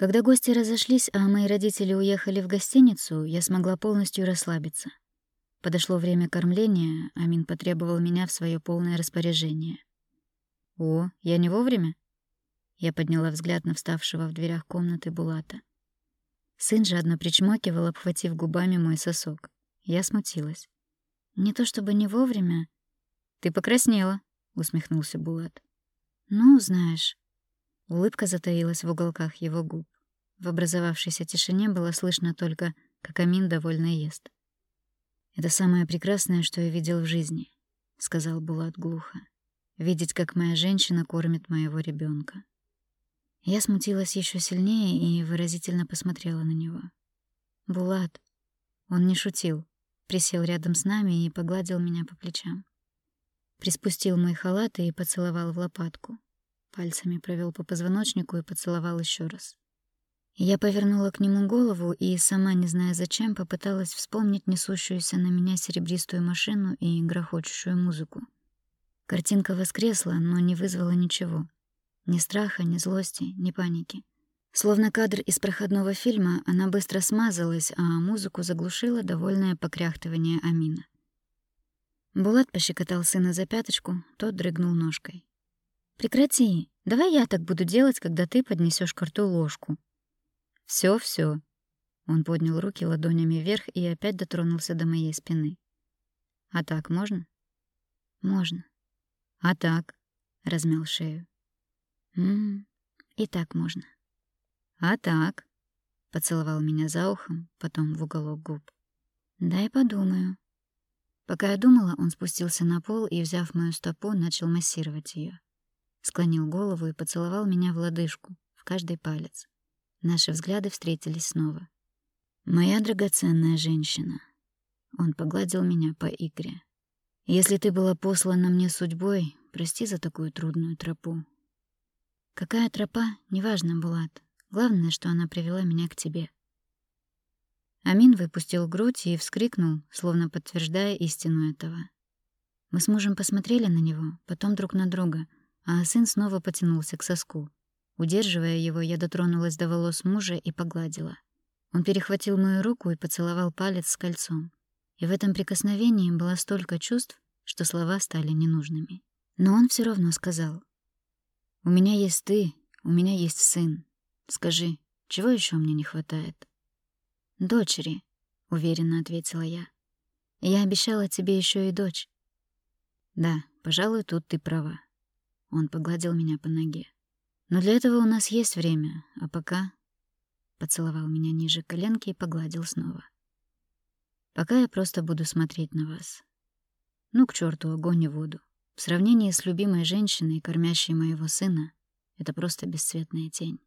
Когда гости разошлись, а мои родители уехали в гостиницу, я смогла полностью расслабиться. Подошло время кормления, Амин потребовал меня в свое полное распоряжение. «О, я не вовремя?» Я подняла взгляд на вставшего в дверях комнаты Булата. Сын жадно причмокивал, обхватив губами мой сосок. Я смутилась. «Не то чтобы не вовремя...» «Ты покраснела», — усмехнулся Булат. «Ну, знаешь...» Улыбка затаилась в уголках его губ. В образовавшейся тишине было слышно только, как Амин довольно ест. «Это самое прекрасное, что я видел в жизни», — сказал Булат глухо. «Видеть, как моя женщина кормит моего ребенка. Я смутилась еще сильнее и выразительно посмотрела на него. «Булат». Он не шутил, присел рядом с нами и погладил меня по плечам. Приспустил мой халат и поцеловал в лопатку. Пальцами провел по позвоночнику и поцеловал еще раз. Я повернула к нему голову и, сама не зная зачем, попыталась вспомнить несущуюся на меня серебристую машину и грохочущую музыку. Картинка воскресла, но не вызвала ничего. Ни страха, ни злости, ни паники. Словно кадр из проходного фильма, она быстро смазалась, а музыку заглушило довольное покряхтывание Амина. Булат пощекотал сына за пяточку, тот дрыгнул ножкой. Прекрати. Давай я так буду делать, когда ты поднесешь к рту ложку. Все, все. Он поднял руки ладонями вверх и опять дотронулся до моей спины. А так можно? Можно. А так? Размял шею. М, и так можно. А так? Поцеловал меня за ухом, потом в уголок губ. Дай подумаю. Пока я думала, он спустился на пол и, взяв мою стопу, начал массировать ее склонил голову и поцеловал меня в лодыжку, в каждый палец. Наши взгляды встретились снова. «Моя драгоценная женщина». Он погладил меня по икре. «Если ты была послана мне судьбой, прости за такую трудную тропу». «Какая тропа, неважно, Булат. Главное, что она привела меня к тебе». Амин выпустил грудь и вскрикнул, словно подтверждая истину этого. Мы с мужем посмотрели на него, потом друг на друга — а сын снова потянулся к соску. Удерживая его, я дотронулась до волос мужа и погладила. Он перехватил мою руку и поцеловал палец с кольцом. И в этом прикосновении было столько чувств, что слова стали ненужными. Но он все равно сказал: "У меня есть ты, у меня есть сын. Скажи, чего еще мне не хватает?" "Дочери", уверенно ответила я. "Я обещала тебе еще и дочь". "Да, пожалуй, тут ты права", он погладил меня по ноге. Но для этого у нас есть время, а пока поцеловал меня ниже коленки и погладил снова. Пока я просто буду смотреть на вас. Ну к черту огонь и воду. В сравнении с любимой женщиной, кормящей моего сына, это просто бесцветная тень.